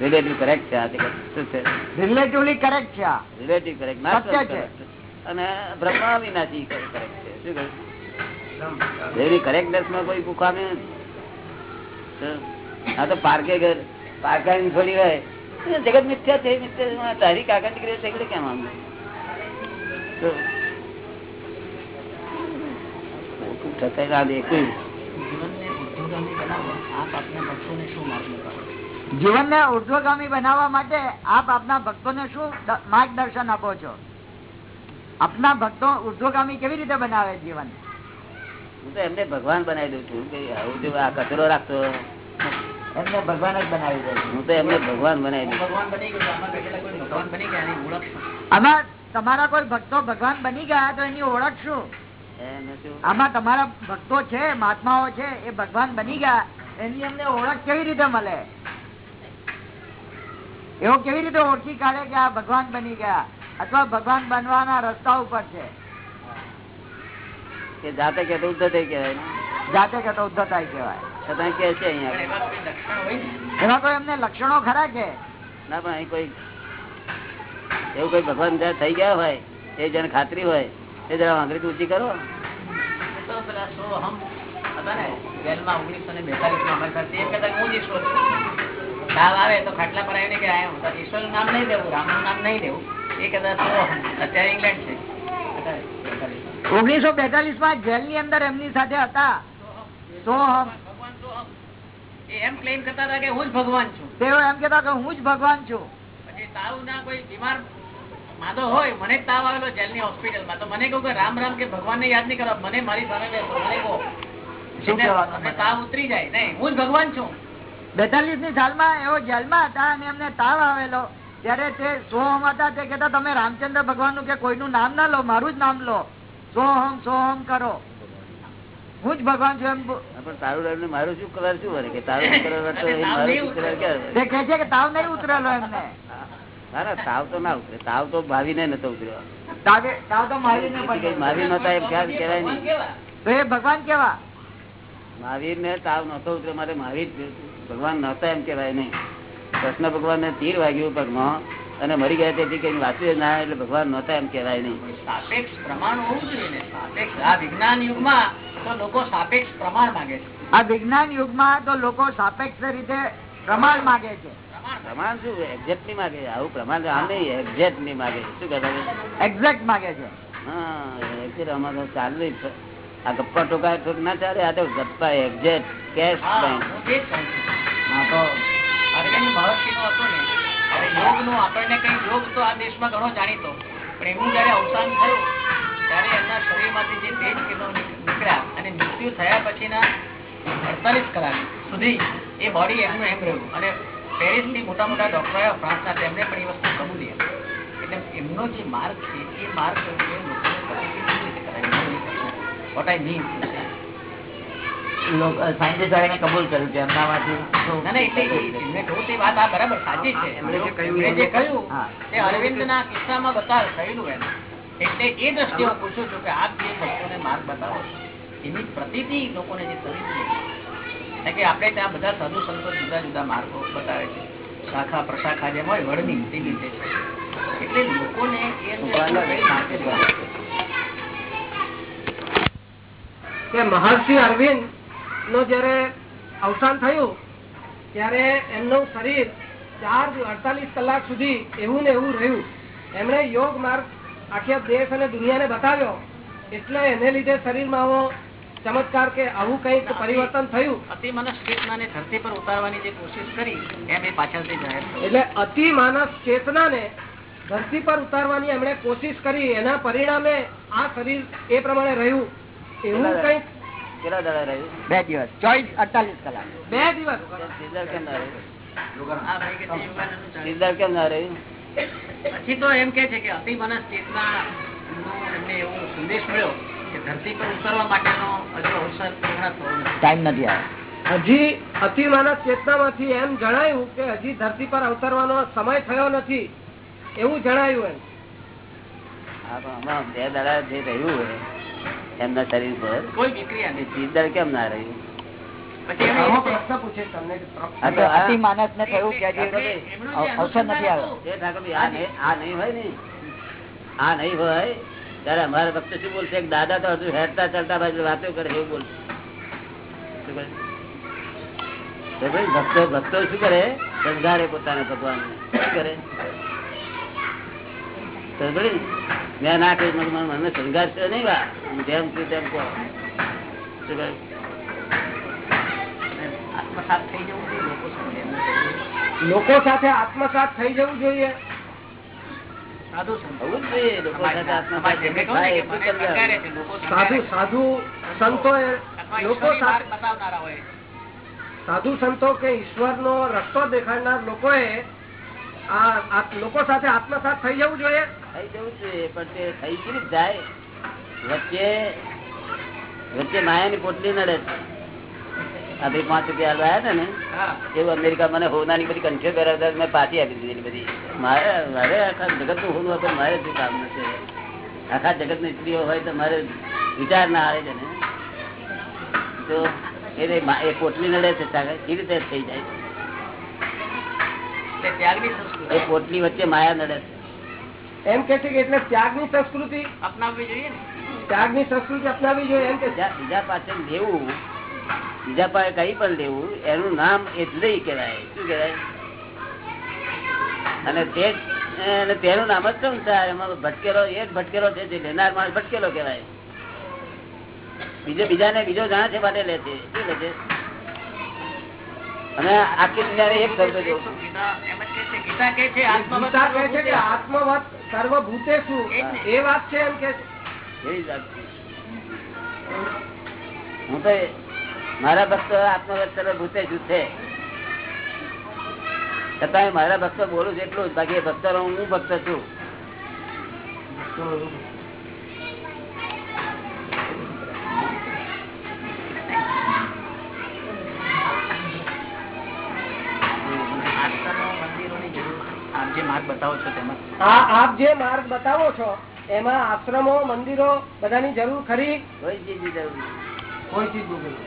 S2: રિલેટિવ કરેક્ટ છે જગત
S6: રિલેટિવલી કરેક્ટ છે
S2: રિલેટિવ કરેક્ટ
S6: સત્ય છે.
S2: અને બ્રહ્મ અવિનાશી કરેક્ટ છે. શું કહ્યું? એવી કરેક્ટનેસમાં કોઈ મુકામે નથી તો આ તો પાર્કે ઘર પારકાની થોડી હોય જગત મિથ્યા છે? મિથ્યા તારી કાકા દીકરી ઝઘડે કેમ આમ? ખોટું ઠકાઈ ના દે
S7: જીવનને બનાવવા આપ આપના ભક્તોને શું માર્ગ બતાવો?
S6: જીવનને ઉર્ધ્વગામી બનાવવા માટે આપ આપના ભક્તોને શું માર્ગદર્શન આપો છો? આપના ભક્તો ઉર્ધ્વગામી કેવી રીતે બનાવે જીવન?
S2: હું તો એમને ભગવાન બનાવી દઉં છું કે આવું આ કચરો રાખતો.
S6: એમને ભગવાન જ બનાવી દઉં
S2: હું તો એમને ભગવાન બનાવી દઉં
S7: ભગવાન બની ગયો તો આમાં બેઠેલા કોઈ ભગવાન બની ગયા એની ઓળખ શું
S6: આમાં તમારા કોઈ ભક્તો ભગવાન બની ગયા તો એની ઓળખ શું? આમાં તમારા ભક્તો છે મહાત્માઓ છે એ ભગવાન બની ગયા. એની અમને ઓળખ કેવી રીતે મળે? એવો કેવી રીતે ઓળખી કાઢે કે આ ભગવાન બની ગયા? અથવા ભગવાન બનવાના રસ્તા ઉપર છે?
S2: જાતે કે ઉદ્ધ થઈ કહેવાય
S6: જાતે કે તો થાય કહેવાય.
S2: છતાં કે છે અહીંયા.
S7: એવા કોઈ
S6: એમને લક્ષણો ખરા છે
S2: ના પણ અહીં કોઈ એવું કોઈ ભગવાન થઈ ગયા હોય એ જેને ખાતરી હોય એ જરા આંગળી ઊંચી કરો.
S7: ઓગણીસો બેતાલીસમાં અમારી સાથે એમ કહેતા કે હું જ ઈશ્વર છું. તાવ આવે તો ખાટલા પર આવીને કે આયા હું. તો ઈશ્વરનું નામ નહીં લેવું રામનું નામ નહીં લેવું. એ કહેતા સો હમ. અત્યારે ઇંગ્લેન્ડ છે. અત્યારે 42
S6: ઓગણીસો બેતાલીસમાં જેલની અંદર એમની સાથે હતા. સોહમ
S7: એમ ક્લેમ કરતા હતા કે હું જ ભગવાન છું.
S6: તેઓ એમ કેતા કે હું જ ભગવાન છું.
S7: પછી તારું ના કોઈ બીમાર માંદો હોય મને તાવ આવેલો જેલની હોસ્પિટલમાં. તો મને કહું કે રામ રામ કે ભગવાનને યાદ નહીં કરો મને મારી સામે બેસો મને કહો.
S6: શું
S7: એટલે
S6: કહેવાનું
S7: તમને
S6: મને?
S7: તાવ ઉતરી જાય. નહીં હું જ ભગવાન છું.
S6: બેતાલીસની સાલમાં એવો જેલમાં હતા અને એમને તાવ આવેલો. ત્યારે તે સોહમ હતા તે કહેતા તમે રામચંદ્ર ભગવાનનું કે કોઈનું નામ ના લો મારું જ નામ લો. સોહમ સોહમ કરો. હું જ ભગવાન છું એમ
S2: પણ તારું રહીને મારું શું કલર શું વળે કે તારું કલર
S6: કે તાવ નહીં ઉતરેલો એમને.
S2: ના ના તાવ તો ના ઉતરે. તાવ તો ભાવીને નતો ઉતર્યો.
S6: તાવે તાવ તો મારીને
S2: કઈ
S6: પણ
S2: મહાવીર નતા એમ ખ્યાલ કહેવાય નહીં
S7: કેવા?
S6: તો એ ભગવાન કેવા?
S2: મહાવીર ને તાવ નતો ઉતર્યો માટે મહાવીર ભગવાન નતા એમ કહેવાય નહીં. કૃષ્ણ ભગવાન ને તીર વાગ્યું પગમાં અને મરી ગયા તેથી કઈ વાંચ્યું ના એટલે ભગવાન નતા એમ કેવાય નહીં.
S7: સાપેક્ષ પ્રમાણ હોવું જોઈએ સાપેક્ષ આ વિજ્ઞાન યુગમાં તો લોકો સાપેક્ષ પ્રમાણ માંગે છે.
S6: આ વિજ્ઞાન યુગમાં તો લોકો સાપેક્ષ રીતે પ્રમાણ માગે છે.
S7: પ્રમાણ
S2: શું એક્ઝેક્ટ નહીં માગે આવું પ્રમાણ આમ નહીં એક્ઝેક્ટ નહીં માગે શું કહેતા
S6: એક્ઝેક્ટ માગે છે.
S2: હા exact આમાં તો આ ગપ્પા ટોકા ઠોક ના ચાલે આ તો ગપ્પા એક્ઝેક્ટ કેશ
S7: હતું ને આપણને કઈ યોગ તો આ દેશમાં ઘણો જાણીતો. પણ એમનું જયારે અવસાન થયું ત્યારે એમના શરીરમાંથી જે તેજ કિરણો નીક- નીકળ્યા અને મૃત્યુ થયા પછીના અડતાલીસ કલાક સુધી એ બોડી એમનું એમ રહ્યું. અને પેરિસથી મોટા મોટા ડોક્ટરો ફ્રાન્સના તેમને પણ એ વસ્તુ કબૂલી. એટલે એમનો જે માર્ગ છે એ માર્ગ એ લોકોને પ્રતિક્રિયા કેવી રીતે કરાય વોટ આઈ મીન
S6: સાયન્ટિસ્ટ આવીને કબૂલ કર્યું કે એમનામાંથી
S7: ના, ના, એટલે એમને કહું તે વાત આ બરાબર સાચી છે.
S1: એમણે જે કહ્યું
S7: કહ્યું તે અરવિંદના કિસ્સામાં બતાવ થયેલું એમ. એટલે એ દ્રષ્ટિએ હું પૂછું છું કે આપ જે ભક્તોને માર્ગ બતાવો એની પ્રતીતિ લોકોને જે કારણ કે આપણે ત્યાં બધા સાધુ સંતો જુદા જુદા માર્ગો બતાવે છે. શાખા પ્રશાખા જેમ હોય વડની તે રીતે છે. એટલે લોકોને એ
S4: મહર્ષિ અરવિંદ નો જયારે અવસાન થયું ત્યારે એમનું શરીર ચાર અડતાલીસ કલાક સુધી એવું ને એવું રહ્યું. એમણે યોગ માર્ગ આખી દેશ અને દુનિયાને બતાવ્યો. એટલે એને લીધે શરીરમાં આવો ચમત્કાર કે આવું કંઈક પરિવર્તન થયું?
S7: અતિ માનસ ચેતના ને ધરતી પર ઉતારવાની જે કોશિશ કરી એમ એ પાછળથી જાહેર
S4: એટલે અતિ માનસ ચેતનાને ધરતી પર ઉતારવાની એમણે કોશિશ કરી એના પરિણામે આ શરીર એ પ્રમાણે રહ્યું. એવું કંઈક?
S2: કેટલા દાડા રહ્યું
S6: બે દિવસ. ચોવીસ અડતાલીસ કલાક.
S4: બે દિવસ?
S2: કેમ ના રહ્યું
S7: આ ભાઈ કે તે યોગાનંદનું ચાલે.
S2: સિદ્ધાર કેમ ના રહ્યું
S7: પછી તો એમ કે છે કે અતિ માનસ ચેતના એમને એવો સંદેશ મળ્યો. ધરતી પર ઉતરવા માટેનો હજુ અવસર પૂર્ણ થયો નથી.
S6: ટાઈમ નથી આવ્યો.
S4: હજી અતિમાનસ ચેતનામાંથી એમ જણાયું કે હજી ધરતી પર અવતરવાનો સમય થયો નથી. એવું જણાયું એમ.
S2: બે દાડા જે રહ્યું હોય એમના શરીર પર
S7: કોઈ
S2: કેમ ના રહ્યું આ
S6: ને થયું કે અવસર નથી આવ્યો.
S2: નહીં આ નહીં હોય ને. આ નહીં હોય. ત્યારે અમારા ભક્ત શું બોલશે? દાદા તો હજુ હેરતા ચાલતા વાતો કરે, એવું બોલશે. ભક્તો ભક્તો શું કરે? સંઘારે પોતાના ભગવાન કરે? મેં ના કહ્યું મને શૃંગાર છે નહીં વા જેમ છું તેમ કહો.
S7: લોકો સાથે
S4: આત્મસાત થઈ જવું જોઈએ.
S7: સાધુ સંતો.
S2: જ લોકો
S7: ને
S4: સાધુ સંતો કે ઈશ્વર નો રસ્તો દેખાડનાર લોકોએ આ આ લોકો સાથે આત્મસાત થઈ જવું જોઈએ?
S2: થઈ જવું જોઈએ પણ તે થઈ રીતે જાય? વચ્ચે વચ્ચે માયાની પોટલી નડે છે. આ ભાઈ પાંચ રૂપિયા આવ્યા હતા ને? એવું અમેરિકા મને હોનાની બધી કંઠે પહેરાવતા મેં પાછી આપી દીધી બધી. મારે મારે આખા જગતનું હોનું હતું મારે શું કામ નથી. આખા જગતની સ્ત્રીઓ હોય તો મારે વિચાર ના આવે છે ને. તો એ એ પોટલી નડે છે કેવી રીતે થઈ જાય. એ પોટલી વચ્ચે માયા નડે છે.
S4: એમ કે છે કે એટલે ત્યાગની સંસ્કૃતિ
S7: અપનાવવી જોઈએ
S4: ત્યાગની સંસ્કૃતિ અપનાવવી જોઈએ એમ કે
S2: બીજા પાસે પાછળ લેવું બીજા પાસે કઈ પણ લેવું એનું નામ એટલે કહેવાય. શું કહેવાય? અને તે અને તેનું નામ જ સંસાર એમાં ભટકેલો એ જ ભટકેલો છે જે લેનાર માણસ ભટકેલો કહેવાય. બીજો બીજાને બીજો જાણે છે માટે લે છે. શું લે છે? અને આખી દુનિયા એક શબ્દ જોઉં છું
S7: ગીતા એમ જ કહે છે ગીતા કહે છે આત્મવત
S4: ગીતા કહે છે કે
S7: સર્વભૂતે.
S4: શું
S7: એ
S4: વાત છે એમ કે છે.
S2: એવી જ વાત છે. હું તો મારા ભક્તો આત્મવત ભૂતે શું છે. છતાં મારા ભક્ત બોલું છું એટલું જ. બાકી ભક્ત હું ભક્ત છું.
S7: મંદિરોની જરૂર આપ જે માર્ગ બતાવો છો તેમાં.
S4: આ આપ જે માર્ગ બતાવો છો એમાં આશ્રમો મંદિરો બધાની જરૂર ખરી?
S2: કોઈ ચીજની જરૂર.
S4: કોઈ ચીજ નહીં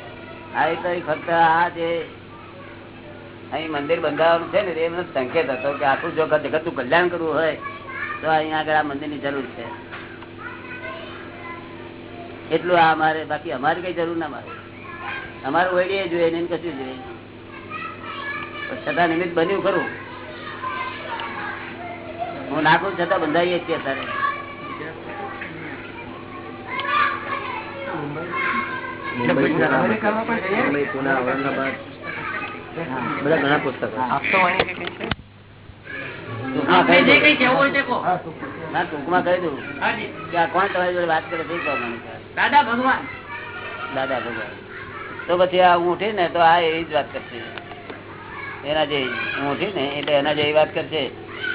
S2: આ ફક્ત આ જે અહીં મંદિર બંધાવવાનું છે ને એનો સંકેત હતો કે આખું જો જગતનું કલ્યાણ કરવું હોય તો અહીંયા આગળ આ મંદિરની જરૂર છે. એટલું આ અમારે બાકી અમારે કઈ જરૂર ના મારે અમારે ઓઈડીએ જોઈએ ને કશું જોઈએ. છતાં નિમિત્ત બન્યું ખરું. હું નાખું છતાં બંધાઈએ જ છીએ અત્યારે.
S4: અમેરિકામાં પણ જઈએ
S3: પુના. ઔરંગાબાદ બધા ઘણા પુસ્તકો
S1: આપતવાણી કે કઈ છે.
S2: ટૂંકમાં કહી દઉં.
S7: કઈ કહેવું હોય તે કહો.
S2: ના ટૂંકમાં કહી દઉં.
S7: હાજી.
S2: કે આ કોણ તમારી જોડે વાત કરે છે એ કહો મને.
S7: દાદા ભગવાન.
S2: દાદા ભગવાન. તો પછી આ હું ઉઠી ને તો આ એવી જ વાત કરશે. એના જે હું ઉઠી ને એટલે એના જેવી વાત કરશે.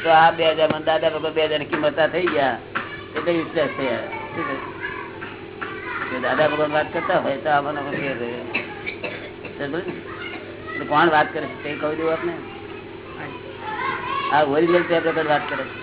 S2: તો આ બે હજારમાં દાદા ભગવાન બે હજારની કિંમત થઈ ગયા. એટલે વિશ્વાસ થયા દાદા ભગવાન વાત કરતા હોય તો આ મને ફેર કોણ વાત કરે છે? તે કહી દઉં આપને? આ ઓરિજિનલ ટેપ રેકોર્ડ વાત કરે છે.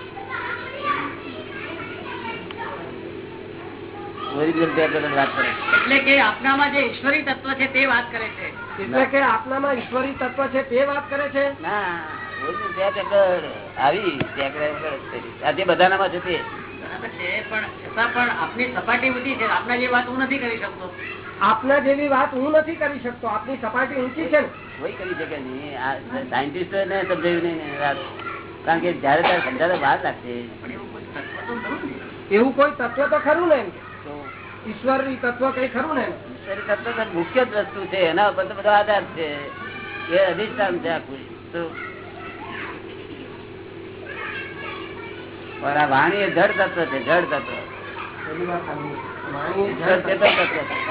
S2: ઓરિજિનલ ટેપ રેકોર્ડ વાત કરે છે.
S7: એટલે કે આપનામાં જે ઈશ્વરી તત્વ છે તે વાત કરે છે.
S4: એટલે કે આપનામાં ઈશ્વરી તત્વ છે તે વાત કરે છે?
S2: ના ઓરિજિનલ ટેપ રેકોર્ડ આવી ટેપ રેકોર્ડ જ કરી. આ જે બધાનામાં છે તે.
S7: બરાબર છે પણ છતાં પણ આપની સપાટી બધી છે આપના જે વાત હું નથી કરી શકતો.
S4: આપના જેવી વાત હું નથી કરી શકતો. આપની સપાટી ઊંચી છે
S2: કોઈ કરી શકે નહીં. આ સાયન્ટિસ્ટો ને સમજાયું નહીં. કારણ કે જયારે ત્યારે સમજાવે વાત લાગશે.
S7: એવું કોઈ તત્વ તો ખરું ને
S4: ઈશ્વરી તત્વ કઈ ખરું ને
S2: ઈશ્વરી તત્વ મુખ્ય જ વસ્તુ છે. એના ઉપર તો બધો આધાર છે. એ અધિષ્ઠાન છે આખું. પણ આ વાણી એ જડ તત્વ છે જડ તત્વ.
S4: વાણી જળ તત્વ.
S2: તત્વ છે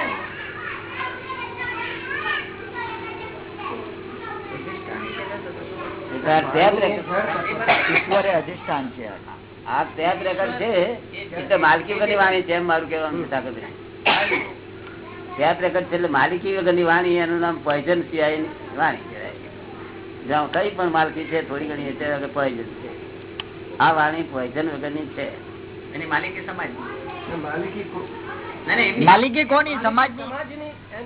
S2: એટલે આ ટેપ રેકોર્ડ-
S6: ઈશ્વરે અધિષ્ઠાન છે
S2: આ ટેપ રેકોર્ડ છે માલકી વગરની વાણી છે એમ મારું કેવાનું. ટેપ રેકોર્ડ છે એટલે માલિકી વગરની વાણી એનું નામ પોઈઝન સિવાય વાણી કહેવાય જ્યાં કઈ પણ માલકી છે થોડી ઘણી છે પોઈઝન છે. આ વાણી પોઈઝન વગરની છે.
S7: એની માલિકી સમાજ
S4: માલિકી કોની?
S7: સમાજ ના એમની
S6: માલિકી કોની સમાજની
S4: સમાજની એમ.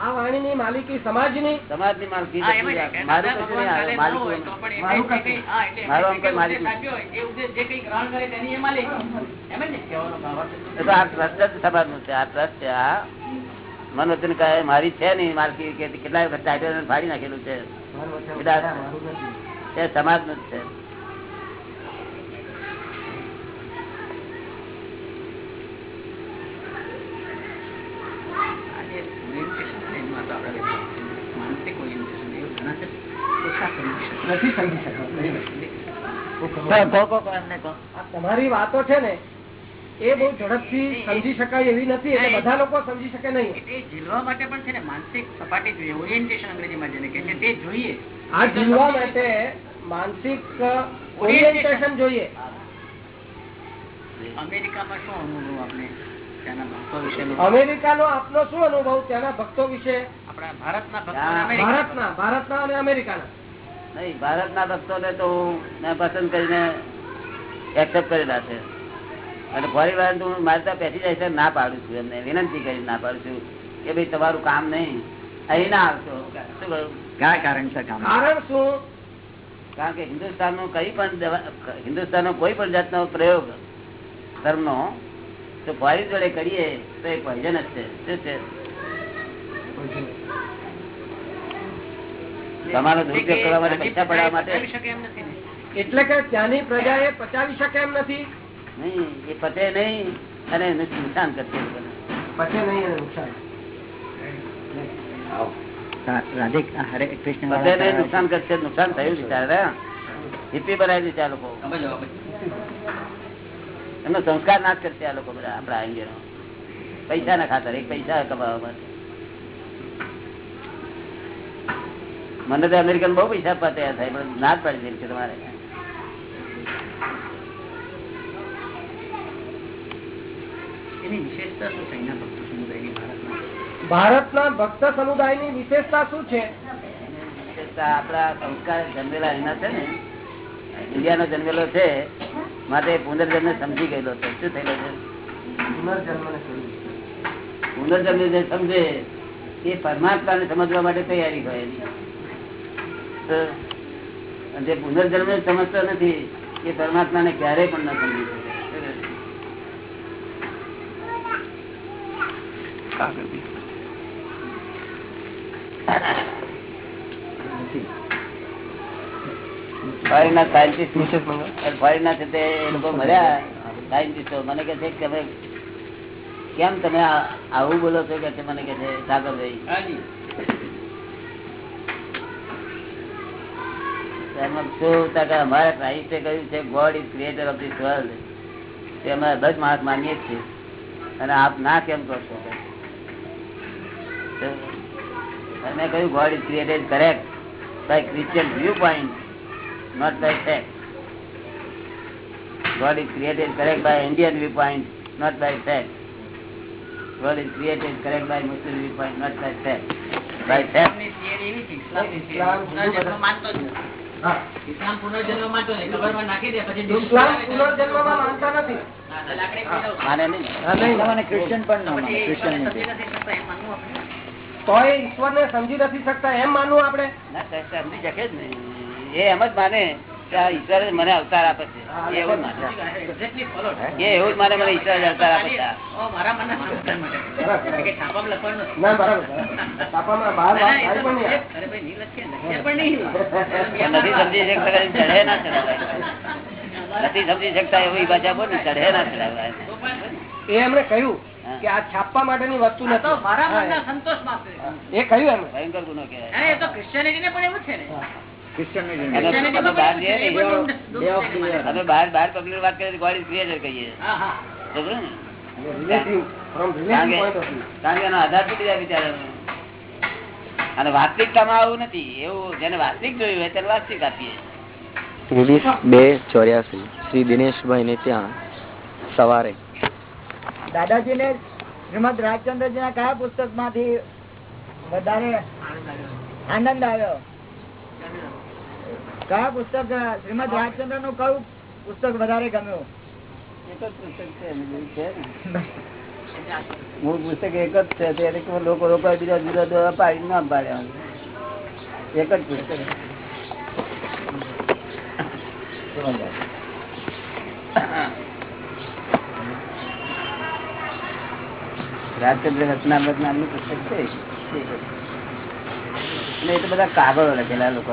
S4: આ વાણીની માલિકી સમાજની
S2: સમાજની
S7: એમ જ
S2: નથી.
S7: કે
S2: મારું કશું નહીં
S7: ન
S2: માલિકી
S4: મારું
S7: કશું
S2: મારું આમ
S7: કંઈ માલિક ને?
S2: તો આ ટ્રસ્ટ જ સમાજનું છે આ ટ્રસ્ટ છે આ મનોજન કહે મારી છે નહીં માલકી કે કેટલા વખત ટાઈટલ ફાડી નાખેલું છે. સમાજનું જ છે.
S4: નથી સમજી શકતો તમારી વાતો છે ને એ બહુ ઝડપથી સમજી શકાય એવી નથી એટલે બધા લોકો સમજી શકે નહીં.
S7: એ ઝીલવા માટે પણ છે ને માનસિક સપાટી જોઈએ ઓરિએન્ટેશન અંગ્રેજીમાં જેને કે છે તે જોઈએ.
S4: આ જીવવા માટે માનસિક ઓરિએન્ટેશન જોઈએ.
S7: અમેરિકામાં શું અનુભવ આપણે ત્યાંના ભક્તો વિશેનો
S4: અમેરિકાનો આપનો શું અનુભવ ત્યાંના ભક્તો વિશે?
S7: આપણા ભારતના
S4: ભારતના ભારતના અને અમેરિકાના.
S2: નહીં ભારતના ભક્તોને તો હું મેં પસંદ કરીને એક્સેપ્ટ કરેલા છે. અને ફરી વાર તો હું મારી ત્યાં બેસી જાય છે ના પાડું છું એમને. વિનંતી કરી ના પાડું છું કે ભાઈ તમારું કામ નહીં. અહીં ના આવશો. શું કહ્યું?
S6: કયા કારણ છે
S4: કારણ શું?
S2: કારણ કે હિન્દુસ્તાનનો કઈ પણ હિન્દુસ્તાન નો કોઈ પણ જાતનો પ્રયોગ ધર્મનો તો ફરી જોડે કરીએ તો એ પોઈઝન જ છે. શું છે? તમારો દુરુપયોગ કરવા માટે પૈસા પડાવવા માટે.
S7: બતાવી શકે એમ નથી ને.
S4: એટલે કે ત્યાંની પ્રજા એ પચાવી શકે એમ નથી.
S2: નહીં એ પતે નહીં અને નુકસાન કરશે
S4: પતે નહીં નુકસાન.
S3: રાધે હરે કૃષ્ણ
S2: બધાને નુકસાન કરશે નુકસાન થયું બિચારા હિપ્પી બનાવી દીધી આ લોકો એમનો સંસ્કાર નાશ કરશે આ લોકો બધા આપણા અંગેનો પૈસા ના ખાતર એક પૈસા કમાવા માટે. મને તો અમેરિકન બહુ પૈસા આપવા તૈયાર થાય પણ ના જ પાડી દે તમારે.
S7: એની વિશેષતા શું છે એના ભક્તો સમુદાયની ભારતમાં?
S4: ભારતના ભક્ત સમુદાયની વિશેષતા શું છે?
S2: આપડા સંસ્કાર જન્મેલા એના છે ને. ઇન્ડિયાનો જન્મેલો છે માટે પુનર્જન્મ સમજી ગયેલો છે. શું થયેલો છે? પુનર્જન્મ જે સમજે એ પરમાત્માને સમજવા માટે તૈયારી હોય એની. તો અને જે પુનર્જન્મ સમજતો નથી એ પરમાત્માને ક્યારેય પણ ન સમજી શકે. ફોરેનના સાયન્ટિસ્ટ ફોરેનના છે તે લોકો મળ્યા સાયન્ટિસ્ટો મને કે છે કે તમે કેમ તમે આવું બોલો છો કે મને કે છે સાગરભાઈ? અમારા ક્રાઇસ્ટે કહ્યું છે God is creator of this world તે અમે બધા જ માણસ માનીએ છીએ અને આપ ના કેમ છો અને કહ્યું God is created correct by Christian viewpoint not by fact. God is created correct by Indian viewpoint, not by fact. God is created correct by Muslim viewpoint, not by fact. By fact.
S7: ઇસ્લામની theory પુનર્જન્મ માનતો નથી. નાખી દે, પછી
S4: ઇસ્લામ
S7: તો-
S4: માનતા નથી.
S7: તો લાકડી પીડાવ.
S2: માને નહીં.
S3: મને ક્રિશ્ચિયન પણ
S7: તો
S3: ન
S7: સમજી નથી. શકતા એમ માનવું આપડે
S4: તોય ઈશ્વરને સમજી નથી શકતા એમ માનવું આપણે.
S2: ના સાહેબ, સમજી શકે જ નહીં. એ એમ જ માને. ઈશ્વરે મને અવતાર આપે છે. એવું માને. એ એવું જ મારે મને ઈશ્વરે અવતાર આપે છે.
S7: નથી.
S2: સમજી શકતા ચઢે ના ચડાવાય નથી સમજી શકતા એવી ભાષા બોલ ચઢે ના ચડાવાય
S4: એ એમણે કહ્યું કે આ છાપવા માટેની વસ્તુ નથી.
S7: મારા
S4: હા,
S7: મનના સંતોષ માટે
S4: એ કહ્યું એમ
S2: ભયંકર ગુનો કહેવાય.
S7: એ તો ક્રિશ્ચિયનિટી ને પણ એવું છે ને.
S2: અને વાસ્તવિકતામાં આવું નથી. એવું જેને વાસ્તવિક જોયું હોય તેને વાસ્તવિક આપીએ.
S8: બે ચોર્યાસી. શ્રી દિનેશભાઈ ને ત્યાં સવારે.
S6: દાદાજી ને શ્રીમદ રાજચંદ્રજી ના કયા પુસ્તકમાંથી વધારે આનંદ આવ્યો? કયા પુસ્તક, શ્રીમદ રાજચંદ્રનું કયું પુસ્તક વધારે ગમ્યું?
S2: એક જ પુસ્તક છે. મૂળ પુસ્તક એક જ છે લોકો લોકો બીજા જુદા જુદા પાડી ના પાડ્યા એક જ પુસ્તક રાજચંદ્ર રચનામૃત નામનું પુસ્તક છે. એ તો બધા કાગળો લખેલા લોકો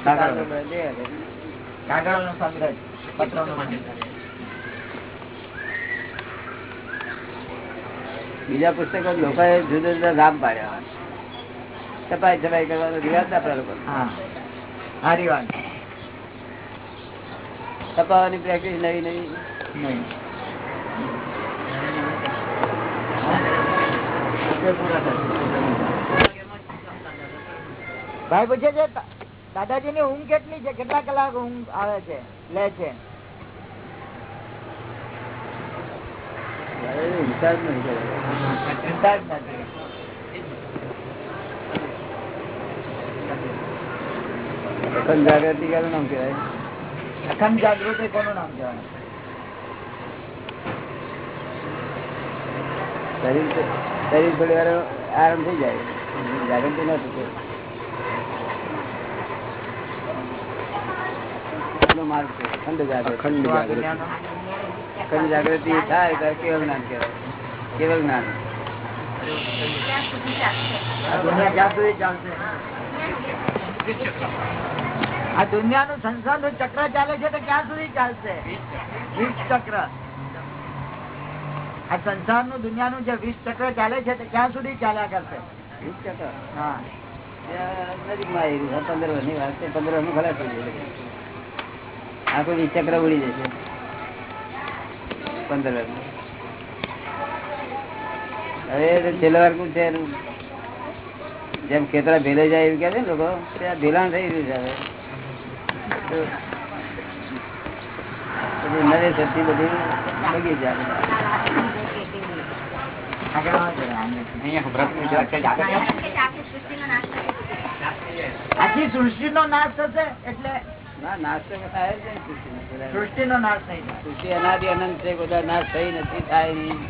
S6: સંગ્રહ
S2: બીજા પુસ્તકો લોકો જુદા જુદા ગામ પાડ્યા છપાઈ છપાઈ કરવાનો રિવાજ આપણા લોકો
S6: હા.
S2: છપાવવાની પ્રેક્ટિસ નવી નવી?
S6: નહીં ભાઈ પૂછે છે? દાદાજી ની ઊંઘ કેટલી છે? કેટલા કલાક ઊંઘ આવે છે લે છે.
S2: અખંડ જાગૃતિ કોનું નામ કહેવાય?
S6: અખંડ જાગૃતિ કોનું નામ કહેવાય?
S2: શરીર શરીર થોડી વાર આરામ થઈ જાય. જાગૃતિ ન માર્ગ છે. અખંડ જાગૃતિ.
S8: અખંડ જાગૃતિ.
S2: અખંડ જાગૃતિ થાય ત્યારે કેવળ જ્ઞાન કહેવાય. કેવળ જ્ઞાન.
S6: આ દુનિયા નું સંસાર સંસારનું ચક્ર ચાલે છે તો ક્યાં સુધી ચાલશે? વીસ ચક્ર. આ સંસારનું દુનિયાનું જે વીસ ચક્ર ચાલે છે તે ક્યાં સુધી ચાલ્યા કરશે?
S2: વીસ ચક્ર?
S6: હા.
S2: નજીકમાં આવી પંદર વર્ષની વાત છે પંદર વર્ષનું ખલાસ થઈ જશે આખું વિચક્ર ઉડી જશે. પંદર વર્ષ હવે છેલ્લા વાર છે જેમ ખેતરા ભેલે જાય એવું કે છે લોકો ત્યાં ભેલાણ થઈ રહ્યું છે હવે. તો પછી નરેશ હતી બધી જાય.
S6: આખી સૃષ્ટિ નો નાશ થશે એટલે સૃષ્ટિ નો નાશ થઈ
S2: સૃષ્ટિ અનાદિ અનંત છે બધા નાશ થઈ નથી થાય નહીં.